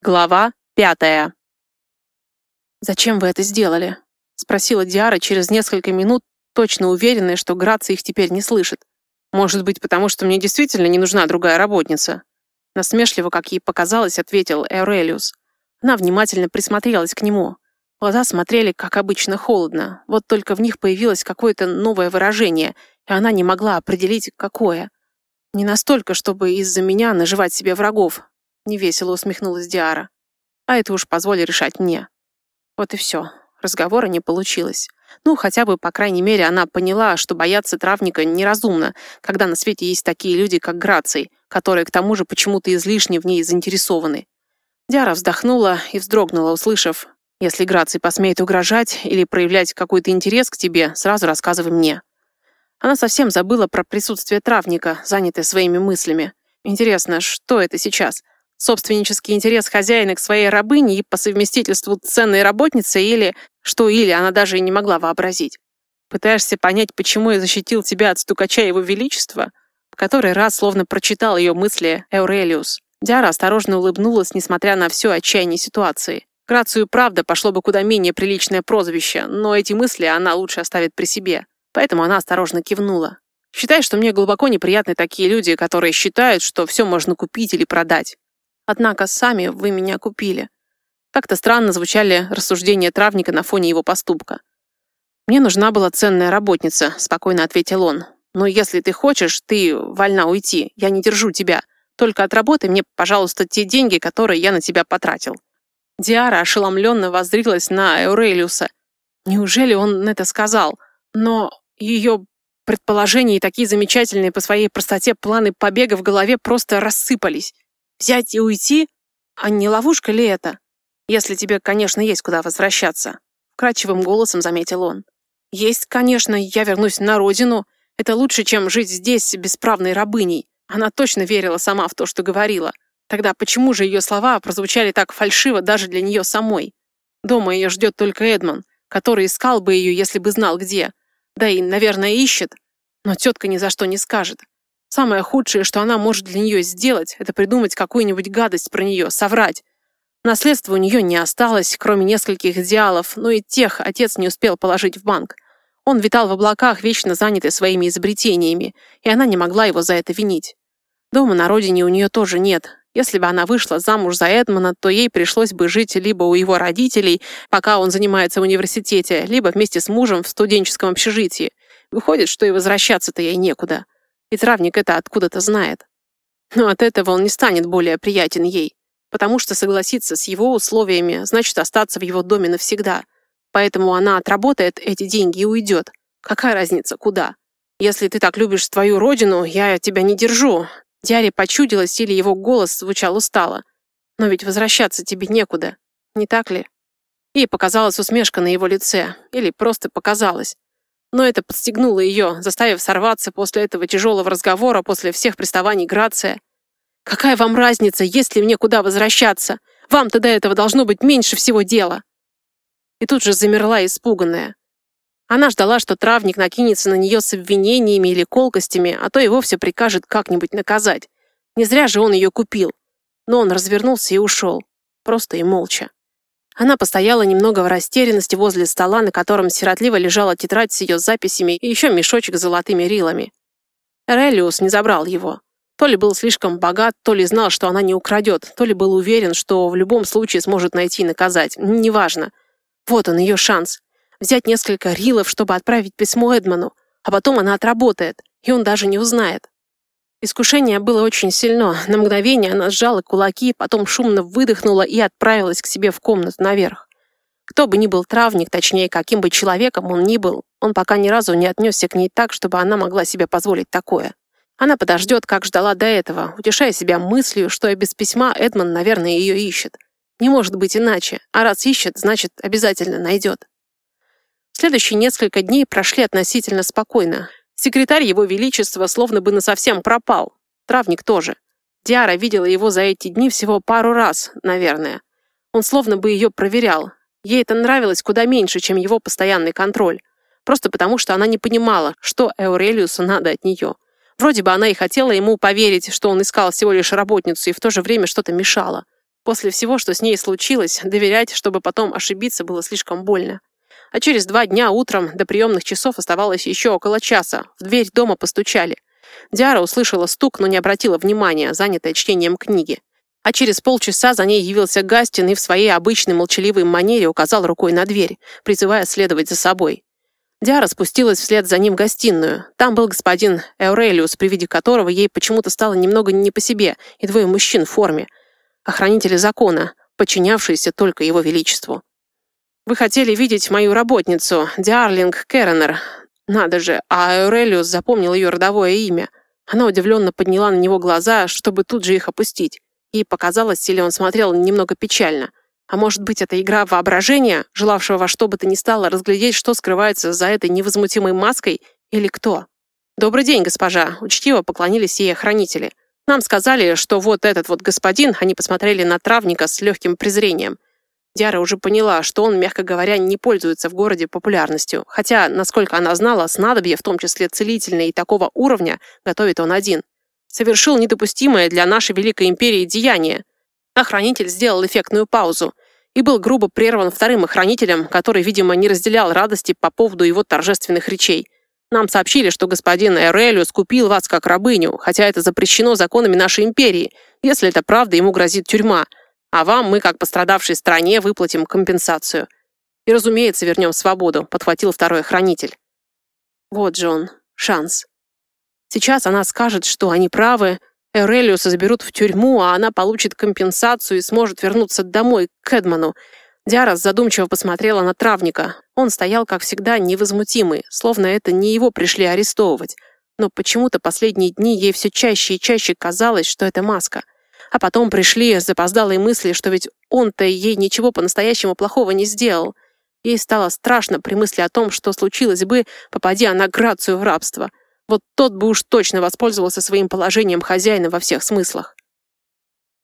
Глава пятая. «Зачем вы это сделали?» — спросила Диара через несколько минут, точно уверенная, что Грация их теперь не слышит. «Может быть, потому что мне действительно не нужна другая работница?» Насмешливо, как ей показалось, ответил Эурелиус. Она внимательно присмотрелась к нему. Глаза смотрели, как обычно, холодно. Вот только в них появилось какое-то новое выражение, и она не могла определить, какое. Не настолько, чтобы из-за меня наживать себе врагов, Невесело усмехнулась Диара. А это уж позволь решать мне. Вот и все. Разговора не получилось. Ну, хотя бы, по крайней мере, она поняла, что бояться травника неразумно, когда на свете есть такие люди, как Граций, которые, к тому же, почему-то излишне в ней заинтересованы. Диара вздохнула и вздрогнула, услышав, «Если Граций посмеет угрожать или проявлять какой-то интерес к тебе, сразу рассказывай мне». Она совсем забыла про присутствие травника, занятая своими мыслями. Интересно, что это сейчас? Собственнический интерес хозяина к своей рабыне и по совместительству ценной работницы или что или она даже и не могла вообразить. Пытаешься понять, почему я защитил тебя от стукача его величества? В который раз словно прочитал ее мысли Эурелиус. Диара осторожно улыбнулась, несмотря на все отчаяние ситуации. Грацию правда пошло бы куда менее приличное прозвище, но эти мысли она лучше оставит при себе. Поэтому она осторожно кивнула. Считай, что мне глубоко неприятны такие люди, которые считают, что все можно купить или продать. Однако сами вы меня купили. Как-то странно звучали рассуждения травника на фоне его поступка. «Мне нужна была ценная работница», — спокойно ответил он. «Но если ты хочешь, ты вольна уйти. Я не держу тебя. Только отработай мне, пожалуйста, те деньги, которые я на тебя потратил». Диара ошеломленно воззрилась на Эурелиуса. Неужели он это сказал? Но ее предположения и такие замечательные по своей простоте планы побега в голове просто рассыпались. Взять и уйти? А не ловушка ли это? Если тебе, конечно, есть куда возвращаться. Вкрадчивым голосом заметил он. Есть, конечно, я вернусь на родину. Это лучше, чем жить здесь бесправной рабыней. Она точно верила сама в то, что говорила. Тогда почему же ее слова прозвучали так фальшиво даже для нее самой? Дома ее ждет только Эдмон, который искал бы ее, если бы знал где. Да и, наверное, ищет. Но тетка ни за что не скажет. Самое худшее, что она может для нее сделать, это придумать какую-нибудь гадость про нее, соврать. Наследства у нее не осталось, кроме нескольких идеалов, но и тех отец не успел положить в банк. Он витал в облаках, вечно занятый своими изобретениями, и она не могла его за это винить. Дома на родине у нее тоже нет. Если бы она вышла замуж за Эдмона, то ей пришлось бы жить либо у его родителей, пока он занимается в университете, либо вместе с мужем в студенческом общежитии. Выходит, что и возвращаться-то ей некуда. И травник это откуда-то знает. Но от этого он не станет более приятен ей, потому что согласиться с его условиями значит остаться в его доме навсегда. Поэтому она отработает эти деньги и уйдет. Какая разница, куда? Если ты так любишь твою родину, я тебя не держу. Диаре почудилась или его голос звучал устало. Но ведь возвращаться тебе некуда, не так ли? Ей показалась усмешка на его лице, или просто показалось. Но это подстегнуло ее, заставив сорваться после этого тяжелого разговора, после всех приставаний Грация. «Какая вам разница, есть ли мне куда возвращаться? Вам-то до этого должно быть меньше всего дела!» И тут же замерла испуганная. Она ждала, что травник накинется на нее с обвинениями или колкостями, а то и вовсе прикажет как-нибудь наказать. Не зря же он ее купил. Но он развернулся и ушел. Просто и молча. Она постояла немного в растерянности возле стола, на котором сиротливо лежала тетрадь с ее записями и еще мешочек с золотыми рилами. Эрелиус не забрал его. То ли был слишком богат, то ли знал, что она не украдет, то ли был уверен, что в любом случае сможет найти и наказать. Неважно. Вот он, ее шанс. Взять несколько рилов, чтобы отправить письмо Эдману, а потом она отработает, и он даже не узнает. Искушение было очень сильно. На мгновение она сжала кулаки, потом шумно выдохнула и отправилась к себе в комнату наверх. Кто бы ни был травник, точнее, каким бы человеком он ни был, он пока ни разу не отнесся к ней так, чтобы она могла себе позволить такое. Она подождет, как ждала до этого, утешая себя мыслью, что и без письма Эдмон, наверное, ее ищет. Не может быть иначе, а раз ищет, значит, обязательно найдет. Следующие несколько дней прошли относительно спокойно. Секретарь его величества словно бы насовсем пропал. Травник тоже. Диара видела его за эти дни всего пару раз, наверное. Он словно бы ее проверял. Ей это нравилось куда меньше, чем его постоянный контроль. Просто потому, что она не понимала, что Эурелиусу надо от нее. Вроде бы она и хотела ему поверить, что он искал всего лишь работницу, и в то же время что-то мешало. После всего, что с ней случилось, доверять, чтобы потом ошибиться, было слишком больно. А через два дня утром до приемных часов оставалось еще около часа. В дверь дома постучали. Диара услышала стук, но не обратила внимания, занятая чтением книги. А через полчаса за ней явился Гастин и в своей обычной молчаливой манере указал рукой на дверь, призывая следовать за собой. Диара спустилась вслед за ним в гостиную. Там был господин Эурелиус, при виде которого ей почему-то стало немного не по себе, и двое мужчин в форме. Охранители закона, подчинявшиеся только его величеству. «Вы хотели видеть мою работницу, Диарлинг Керенер. Надо же, а Эурелиус запомнил ее родовое имя. Она удивленно подняла на него глаза, чтобы тут же их опустить. Ей показалось, или он смотрел немного печально. А может быть, это игра воображения, желавшего во что бы то ни стало разглядеть, что скрывается за этой невозмутимой маской, или кто? «Добрый день, госпожа!» — учтиво поклонились ей охранители. «Нам сказали, что вот этот вот господин...» Они посмотрели на травника с легким презрением. Диара уже поняла, что он, мягко говоря, не пользуется в городе популярностью. Хотя, насколько она знала, снадобье, в том числе целительное и такого уровня, готовит он один. Совершил недопустимое для нашей Великой Империи деяние. Охранитель сделал эффектную паузу и был грубо прерван вторым охранителем, который, видимо, не разделял радости по поводу его торжественных речей. Нам сообщили, что господин Эрелиус купил вас как рабыню, хотя это запрещено законами нашей империи. Если это правда, ему грозит тюрьма. А вам мы, как пострадавшей стране, выплатим компенсацию. И, разумеется, вернем свободу», — подхватил второй охранитель. Вот же он, шанс. Сейчас она скажет, что они правы, Эрелиуса заберут в тюрьму, а она получит компенсацию и сможет вернуться домой, к Эдману. Диара задумчиво посмотрела на травника. Он стоял, как всегда, невозмутимый, словно это не его пришли арестовывать. Но почему-то последние дни ей все чаще и чаще казалось, что это маска. А потом пришли запоздалые мысли, что ведь он-то ей ничего по-настоящему плохого не сделал. Ей стало страшно при мысли о том, что случилось бы, попади она Грацию в рабство. Вот тот бы уж точно воспользовался своим положением хозяина во всех смыслах.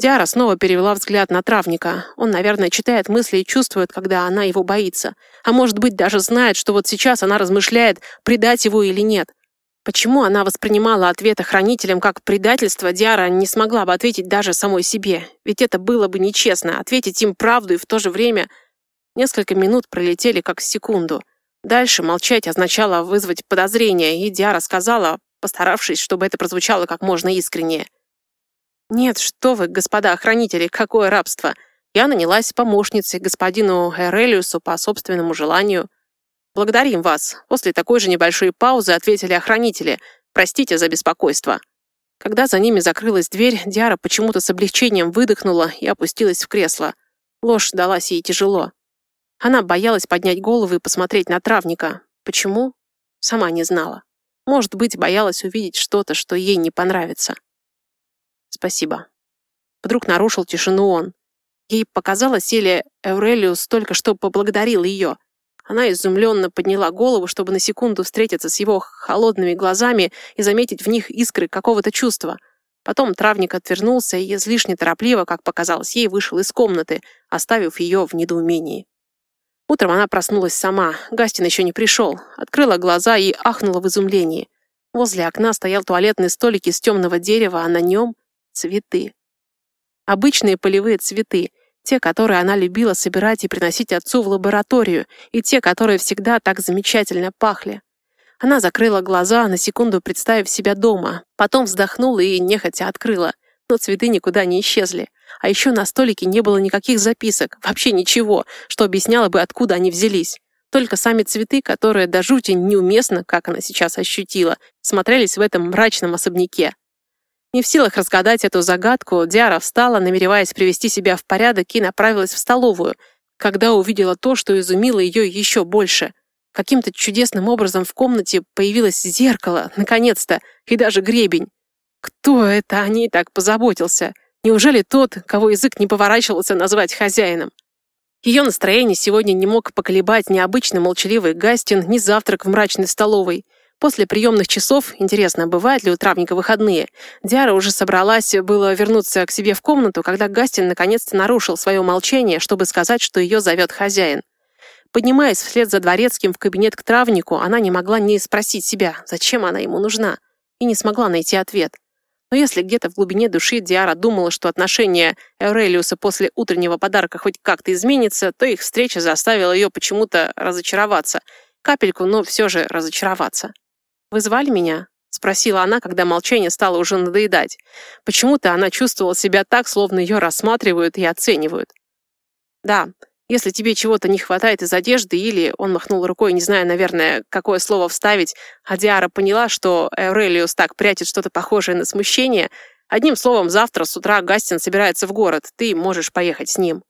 Диара снова перевела взгляд на травника. Он, наверное, читает мысли и чувствует, когда она его боится. А может быть, даже знает, что вот сейчас она размышляет, предать его или нет. Почему она воспринимала ответ охранителям как предательство, Диара не смогла бы ответить даже самой себе. Ведь это было бы нечестно, ответить им правду и в то же время... Несколько минут пролетели как секунду — Дальше молчать означало вызвать подозрение, и Диара сказала, постаравшись, чтобы это прозвучало как можно искреннее. «Нет, что вы, господа охранители, какое рабство! Я нанялась помощницей господину Эрелиусу по собственному желанию. Благодарим вас!» После такой же небольшой паузы ответили охранители. «Простите за беспокойство». Когда за ними закрылась дверь, Диара почему-то с облегчением выдохнула и опустилась в кресло. Ложь далась ей тяжело. Она боялась поднять голову и посмотреть на травника. Почему? Сама не знала. Может быть, боялась увидеть что-то, что ей не понравится. Спасибо. Вдруг нарушил тишину он. Ей показалось, или Эурелиус только что поблагодарил ее. Она изумленно подняла голову, чтобы на секунду встретиться с его холодными глазами и заметить в них искры какого-то чувства. Потом травник отвернулся и излишне торопливо, как показалось ей, вышел из комнаты, оставив ее в недоумении. Утром она проснулась сама. Гастин еще не пришел. Открыла глаза и ахнула в изумлении. Возле окна стоял туалетный столик из темного дерева, а на нем — цветы. Обычные полевые цветы, те, которые она любила собирать и приносить отцу в лабораторию, и те, которые всегда так замечательно пахли. Она закрыла глаза, на секунду представив себя дома, потом вздохнула и нехотя открыла, но цветы никуда не исчезли. А еще на столике не было никаких записок, вообще ничего, что объясняло бы, откуда они взялись. Только сами цветы, которые до жути неуместно, как она сейчас ощутила, смотрелись в этом мрачном особняке. Не в силах разгадать эту загадку, Диара встала, намереваясь привести себя в порядок и направилась в столовую, когда увидела то, что изумило ее еще больше. Каким-то чудесным образом в комнате появилось зеркало, наконец-то, и даже гребень. Кто это о ней так позаботился? Неужели тот, кого язык не поворачивался назвать хозяином? Ее настроение сегодня не мог поколебать ни обычный молчаливый Гастин, ни завтрак в мрачной столовой. После приемных часов, интересно, бывают ли у травника выходные, Диара уже собралась было вернуться к себе в комнату, когда Гастин наконец-то нарушил свое молчание, чтобы сказать, что ее зовет хозяин. Поднимаясь вслед за дворецким в кабинет к травнику, она не могла не спросить себя, зачем она ему нужна, и не смогла найти ответ. Но если где-то в глубине души Диара думала, что отношение Эурелиуса после утреннего подарка хоть как-то изменится, то их встреча заставила ее почему-то разочароваться. Капельку, но все же разочароваться. «Вы звали меня?» — спросила она, когда молчание стало уже надоедать. Почему-то она чувствовала себя так, словно ее рассматривают и оценивают. «Да, если тебе чего-то не хватает из одежды или...» Он махнул рукой, не зная, наверное, какое слово вставить, а Диара поняла, что Эурелиус так прячет что-то похожее на смущение. Одним словом, завтра с утра Гастин собирается в город. Ты можешь поехать с ним.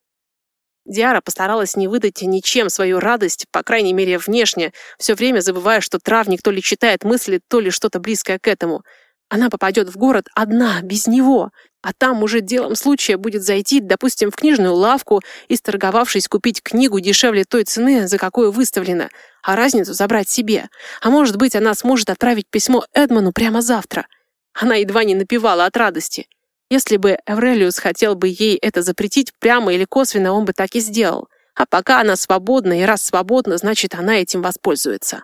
Диара постаралась не выдать ничем свою радость, по крайней мере, внешне, все время забывая, что травник то ли читает мысли, то ли что-то близкое к этому. Она попадет в город одна, без него. А там уже делом случая будет зайти, допустим, в книжную лавку и, сторговавшись, купить книгу дешевле той цены, за какую выставлена, а разницу забрать себе. А может быть, она сможет отправить письмо Эдману прямо завтра. Она едва не напевала от радости. Если бы Эврелиус хотел бы ей это запретить прямо или косвенно, он бы так и сделал. А пока она свободна, и раз свободна, значит, она этим воспользуется.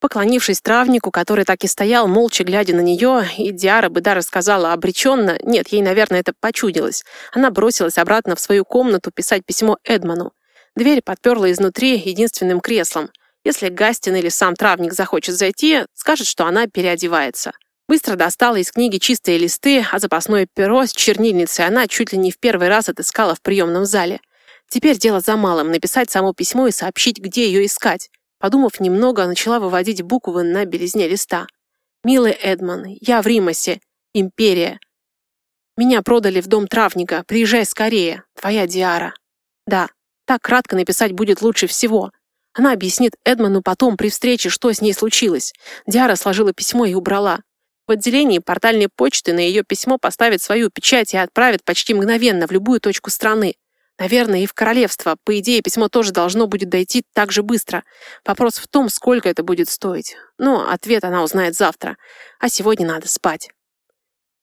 Поклонившись травнику, который так и стоял, молча глядя на нее, и Диара бы даже сказала обреченно, нет, ей, наверное, это почудилось, она бросилась обратно в свою комнату писать письмо Эдману. Дверь подперла изнутри единственным креслом. Если Гастин или сам травник захочет зайти, скажет, что она переодевается. Быстро достала из книги чистые листы, а запасное перо с чернильницей она чуть ли не в первый раз отыскала в приемном зале. Теперь дело за малым — написать само письмо и сообщить, где ее искать. Подумав немного, начала выводить буквы на белизне листа. «Милый Эдман, я в Римасе. Империя. Меня продали в дом травника. Приезжай скорее. Твоя Диара». Да, так кратко написать будет лучше всего. Она объяснит Эдману потом при встрече, что с ней случилось. Диара сложила письмо и убрала. В отделении портальной почты на ее письмо поставят свою печать и отправят почти мгновенно в любую точку страны. Наверное, и в королевство. По идее, письмо тоже должно будет дойти так же быстро. Вопрос в том, сколько это будет стоить. Но ответ она узнает завтра. А сегодня надо спать.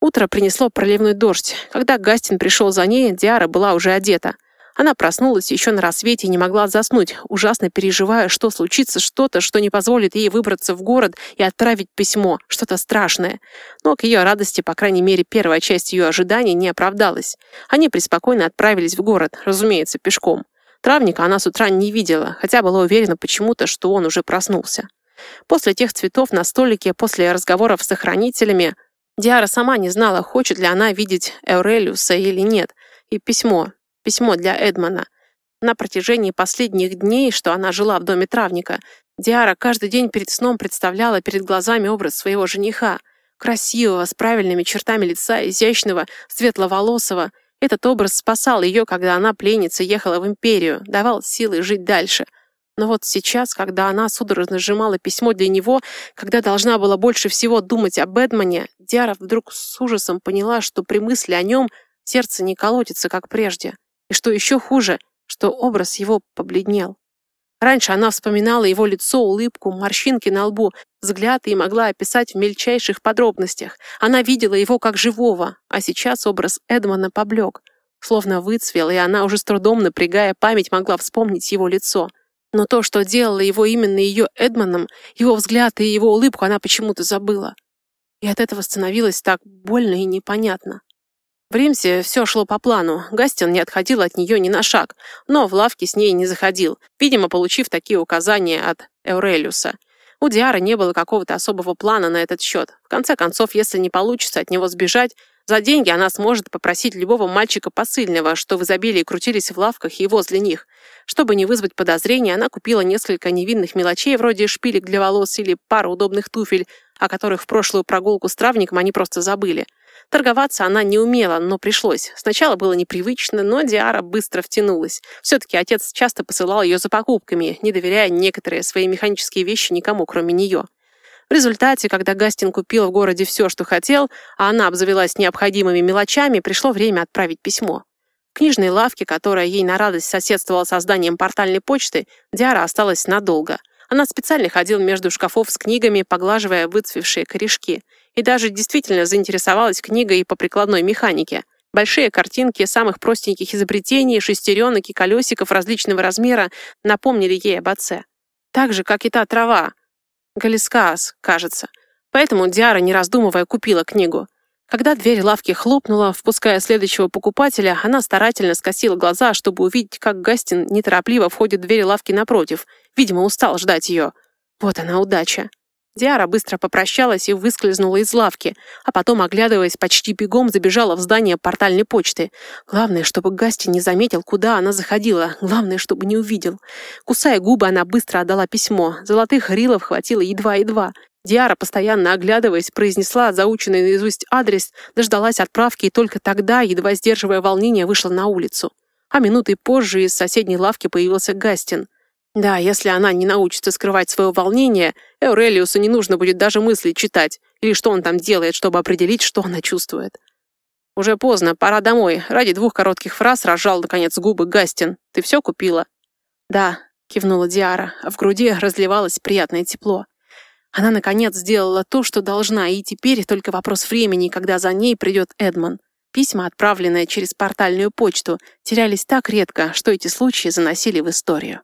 Утро принесло проливной дождь. Когда Гастин пришел за ней, Диара была уже одета. Она проснулась еще на рассвете и не могла заснуть, ужасно переживая, что случится что-то, что не позволит ей выбраться в город и отправить письмо, что-то страшное. Но к ее радости, по крайней мере, первая часть ее ожиданий не оправдалась. Они преспокойно отправились в город, разумеется, пешком. Травника она с утра не видела, хотя была уверена почему-то, что он уже проснулся. После тех цветов на столике, после разговоров с охранителями, Диара сама не знала, хочет ли она видеть Эурелиуса или нет. И письмо, письмо для Эдмана. На протяжении последних дней, что она жила в доме травника, Диара каждый день перед сном представляла перед глазами образ своего жениха. Красивого, с правильными чертами лица, изящного, светловолосого. Этот образ спасал ее, когда она, пленница, ехала в империю, давал силы жить дальше. Но вот сейчас, когда она судорожно сжимала письмо для него, когда должна была больше всего думать об Эдмане, Диара вдруг с ужасом поняла, что при мысли о нем сердце не колотится, как прежде. И что еще хуже, что образ его побледнел. Раньше она вспоминала его лицо, улыбку, морщинки на лбу, взгляд и могла описать в мельчайших подробностях. Она видела его как живого, а сейчас образ Эдмона поблек, словно выцвел, и она уже с трудом, напрягая память, могла вспомнить его лицо. Но то, что делало его именно ее Эдмоном, его взгляд и его улыбку она почему-то забыла. И от этого становилось так больно и непонятно. В Римсе все шло по плану. Гастин не отходил от нее ни на шаг, но в лавке с ней не заходил, видимо, получив такие указания от Эурелиуса. У Диары не было какого-то особого плана на этот счет. В конце концов, если не получится от него сбежать, за деньги она сможет попросить любого мальчика посыльного, что в изобилии крутились в лавках и возле них. Чтобы не вызвать подозрения, она купила несколько невинных мелочей, вроде шпилек для волос или пару удобных туфель, о которых в прошлую прогулку с травником они просто забыли. Торговаться она не умела, но пришлось. Сначала было непривычно, но Диара быстро втянулась. Все-таки отец часто посылал ее за покупками, не доверяя некоторые свои механические вещи никому, кроме нее. В результате, когда Гастин купил в городе все, что хотел, а она обзавелась необходимыми мелочами, пришло время отправить письмо. В книжной лавке, которая ей на радость соседствовала со зданием портальной почты, Диара осталась надолго. Она специально ходила между шкафов с книгами, поглаживая выцвевшие корешки – и даже действительно заинтересовалась книгой по прикладной механике. Большие картинки самых простеньких изобретений, шестеренок и колесиков различного размера напомнили ей об отце. Так же, как и та трава. Галискаас, кажется. Поэтому Диара, не раздумывая, купила книгу. Когда дверь лавки хлопнула, впуская следующего покупателя, она старательно скосила глаза, чтобы увидеть, как Гастин неторопливо входит в дверь лавки напротив. Видимо, устал ждать ее. Вот она удача. Диара быстро попрощалась и выскользнула из лавки, а потом, оглядываясь, почти бегом забежала в здание портальной почты. Главное, чтобы Гасти не заметил, куда она заходила. Главное, чтобы не увидел. Кусая губы, она быстро отдала письмо. Золотых рилов хватило едва-едва. Диара, постоянно оглядываясь, произнесла заученный наизусть адрес, дождалась отправки и только тогда, едва сдерживая волнение, вышла на улицу. А минутой позже из соседней лавки появился Гастин. Да, если она не научится скрывать свое волнение, Эурелиусу не нужно будет даже мысли читать, или что он там делает, чтобы определить, что она чувствует. «Уже поздно, пора домой». Ради двух коротких фраз разжал, наконец, губы Гастин. «Ты все купила?» «Да», — кивнула Диара, а в груди разливалось приятное тепло. Она, наконец, сделала то, что должна, и теперь только вопрос времени, когда за ней придет Эдмон. Письма, отправленные через портальную почту, терялись так редко, что эти случаи заносили в историю.